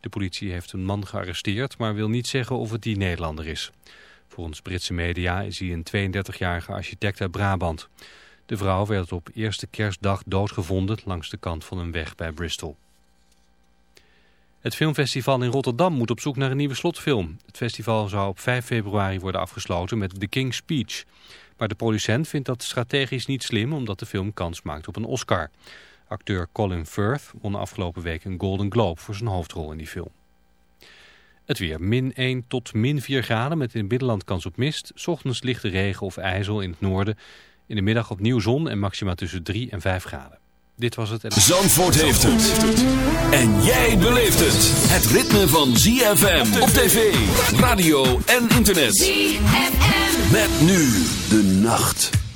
De politie heeft een man gearresteerd, maar wil niet zeggen of het die Nederlander is. Volgens Britse media is hij een 32-jarige architect uit Brabant. De vrouw werd op eerste kerstdag doodgevonden langs de kant van een weg bij Bristol. Het filmfestival in Rotterdam moet op zoek naar een nieuwe slotfilm. Het festival zou op 5 februari worden afgesloten met The King's Speech. Maar de producent vindt dat strategisch niet slim omdat de film kans maakt op een Oscar. Acteur Colin Firth won afgelopen week een Golden Globe voor zijn hoofdrol in die film. Het weer min 1 tot min 4 graden met in het binnenland kans op mist. S ochtends lichte regen of ijzel in het noorden. In de middag opnieuw zon en maxima tussen 3 en 5 graden. Dit was het. Zandvoort heeft het. En jij beleeft het. Het ritme van ZFM op tv, radio en internet. ZFM. Met nu de nacht.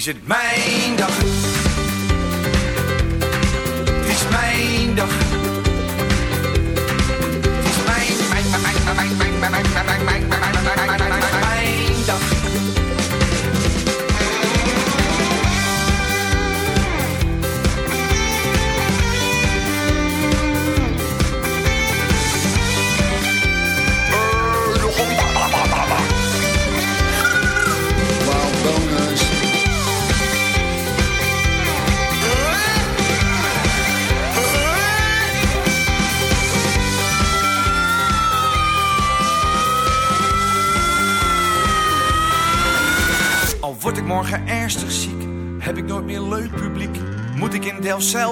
is het man.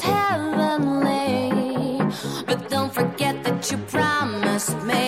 heavenly. But don't forget that you promised me.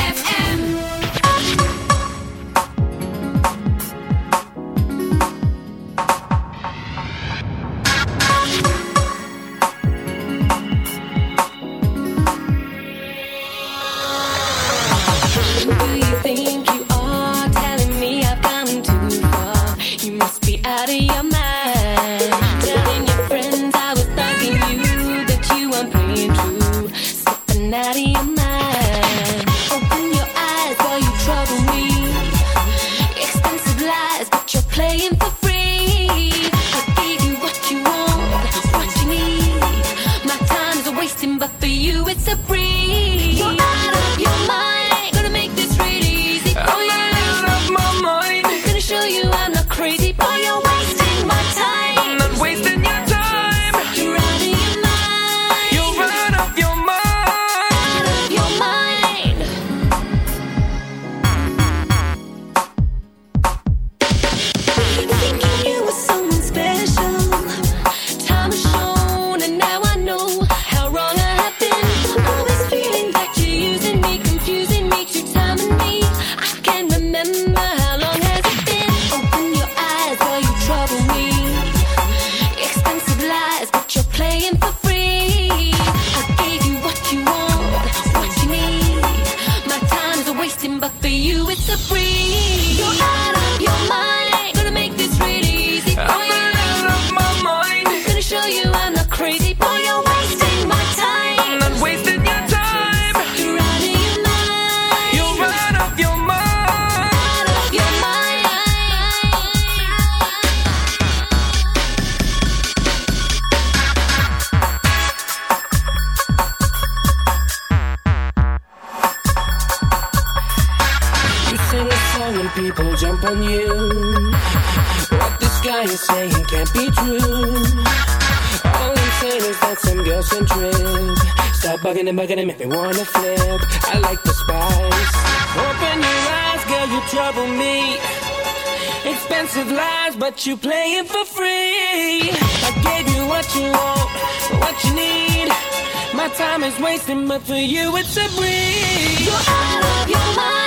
time is wasting, but for you it's a breeze. You're out of your mind.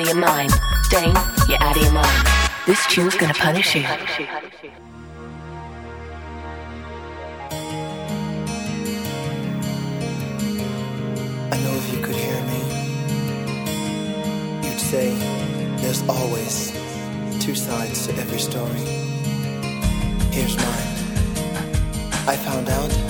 out of your mind. Dane, you're out of your mind. This tune's gonna punish you. I know if you could hear me, you'd say, There's always two sides to every story. Here's mine. I found out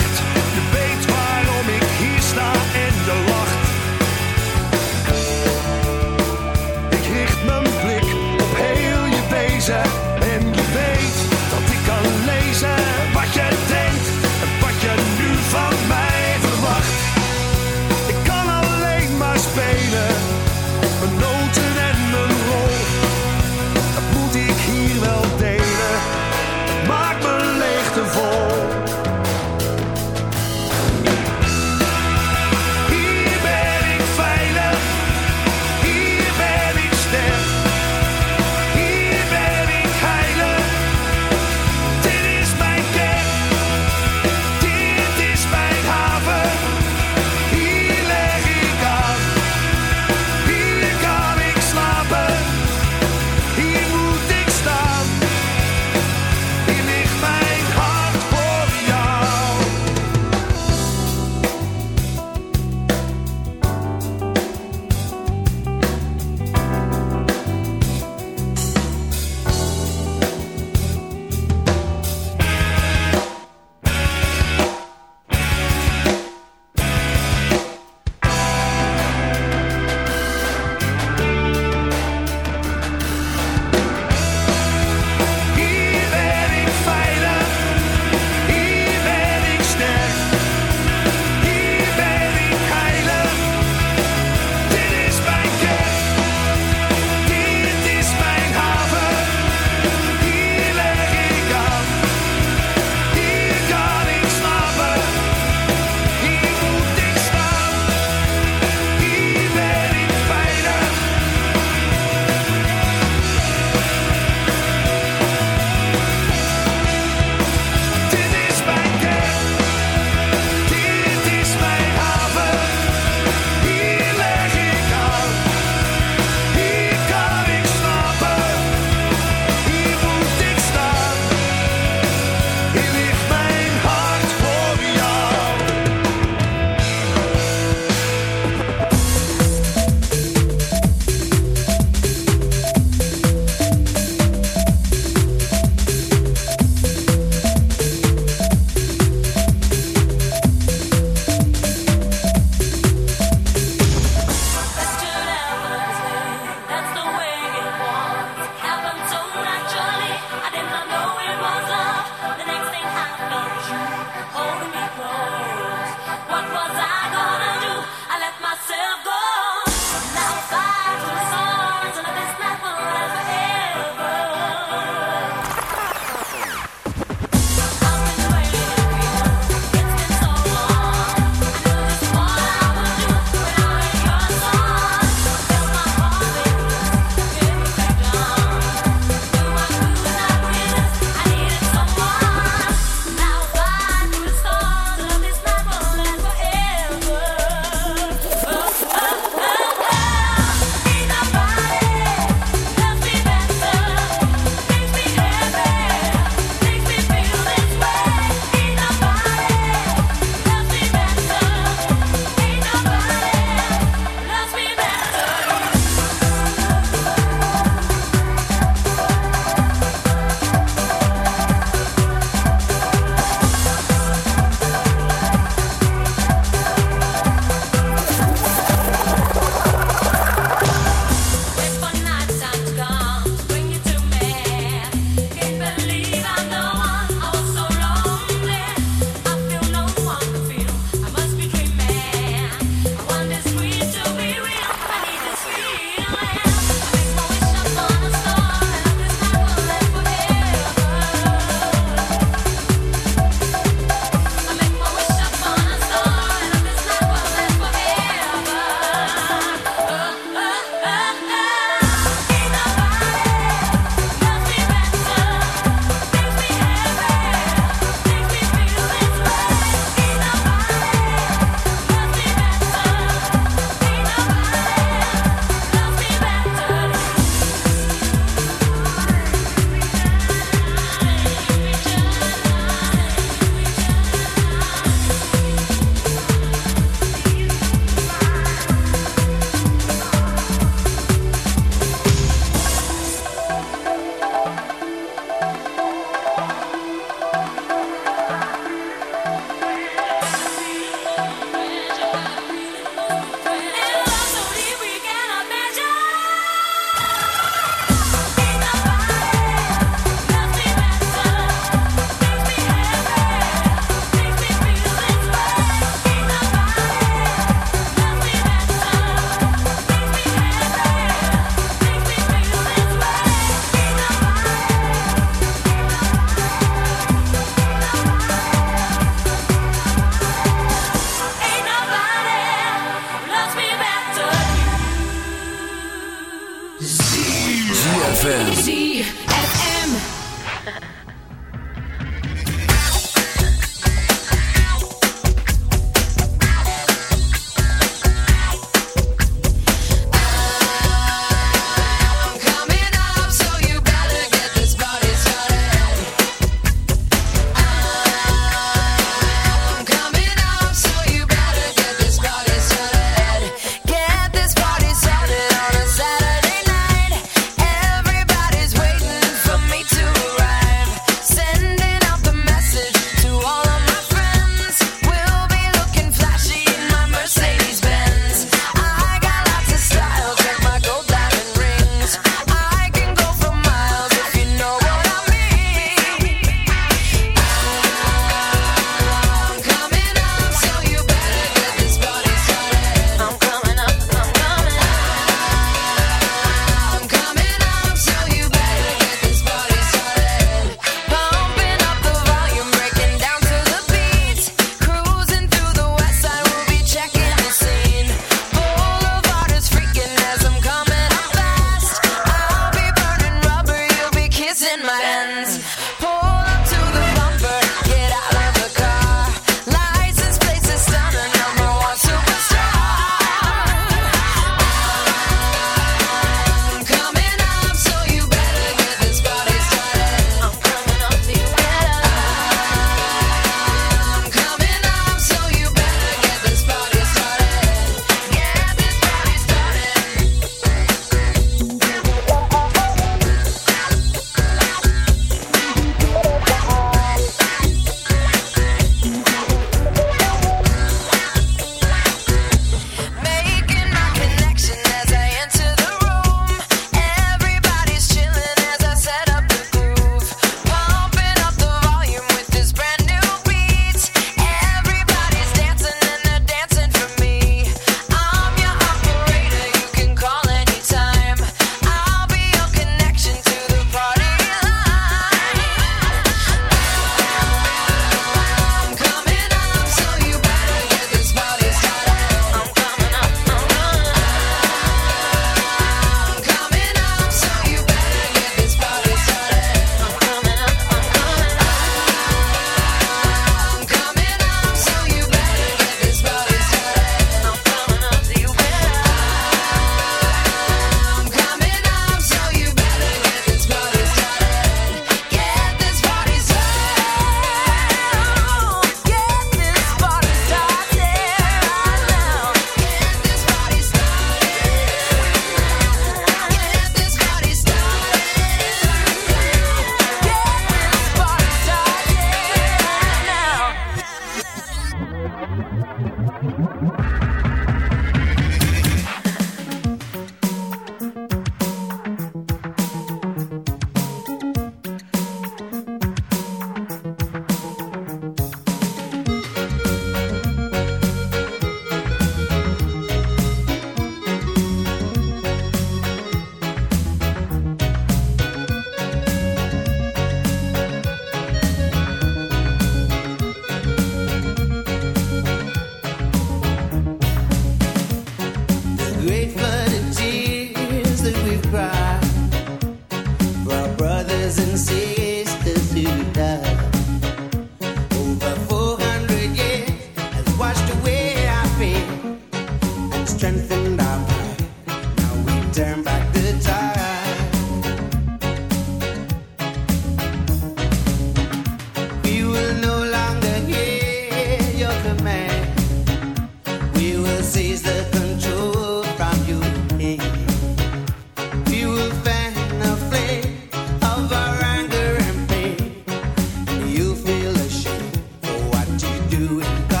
and God.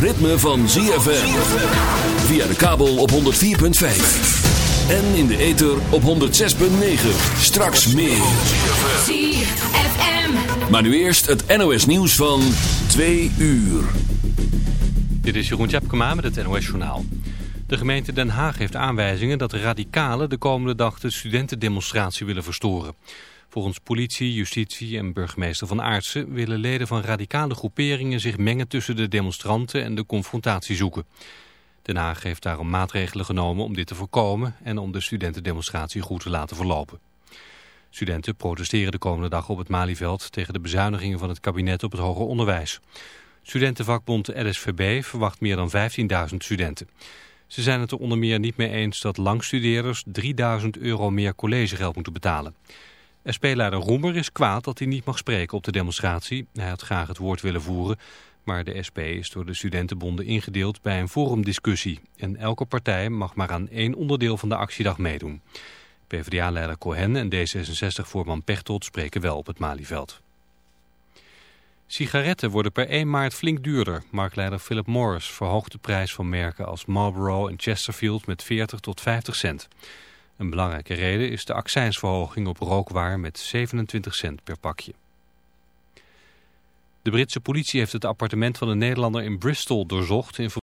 ritme van ZFM. Via de kabel op 104.5. En in de ether op 106.9. Straks meer. ZFM. Maar nu eerst het NOS nieuws van 2 uur. Dit is Jeroen Tjepkema met het NOS Journaal. De gemeente Den Haag heeft aanwijzingen dat de radicalen de komende dag de studentendemonstratie willen verstoren. Volgens politie, justitie en burgemeester Van Aartsen willen leden van radicale groeperingen zich mengen tussen de demonstranten en de confrontatie zoeken. Den Haag heeft daarom maatregelen genomen om dit te voorkomen en om de studentendemonstratie goed te laten verlopen. Studenten protesteren de komende dag op het Malieveld tegen de bezuinigingen van het kabinet op het hoger onderwijs. Studentenvakbond LSVB verwacht meer dan 15.000 studenten. Ze zijn het er onder meer niet mee eens dat langstudeerders 3000 euro meer collegegeld moeten betalen. SP-leider Roemer is kwaad dat hij niet mag spreken op de demonstratie. Hij had graag het woord willen voeren, maar de SP is door de studentenbonden ingedeeld bij een forumdiscussie. En elke partij mag maar aan één onderdeel van de actiedag meedoen. PvdA-leider Cohen en D66-voorman Pechtold spreken wel op het Malieveld. Sigaretten worden per 1 maart flink duurder. Marktleider Philip Morris verhoogt de prijs van merken als Marlboro en Chesterfield met 40 tot 50 cent. Een belangrijke reden is de accijnsverhoging op rookwaar met 27 cent per pakje. De Britse politie heeft het appartement van een Nederlander in Bristol doorzocht in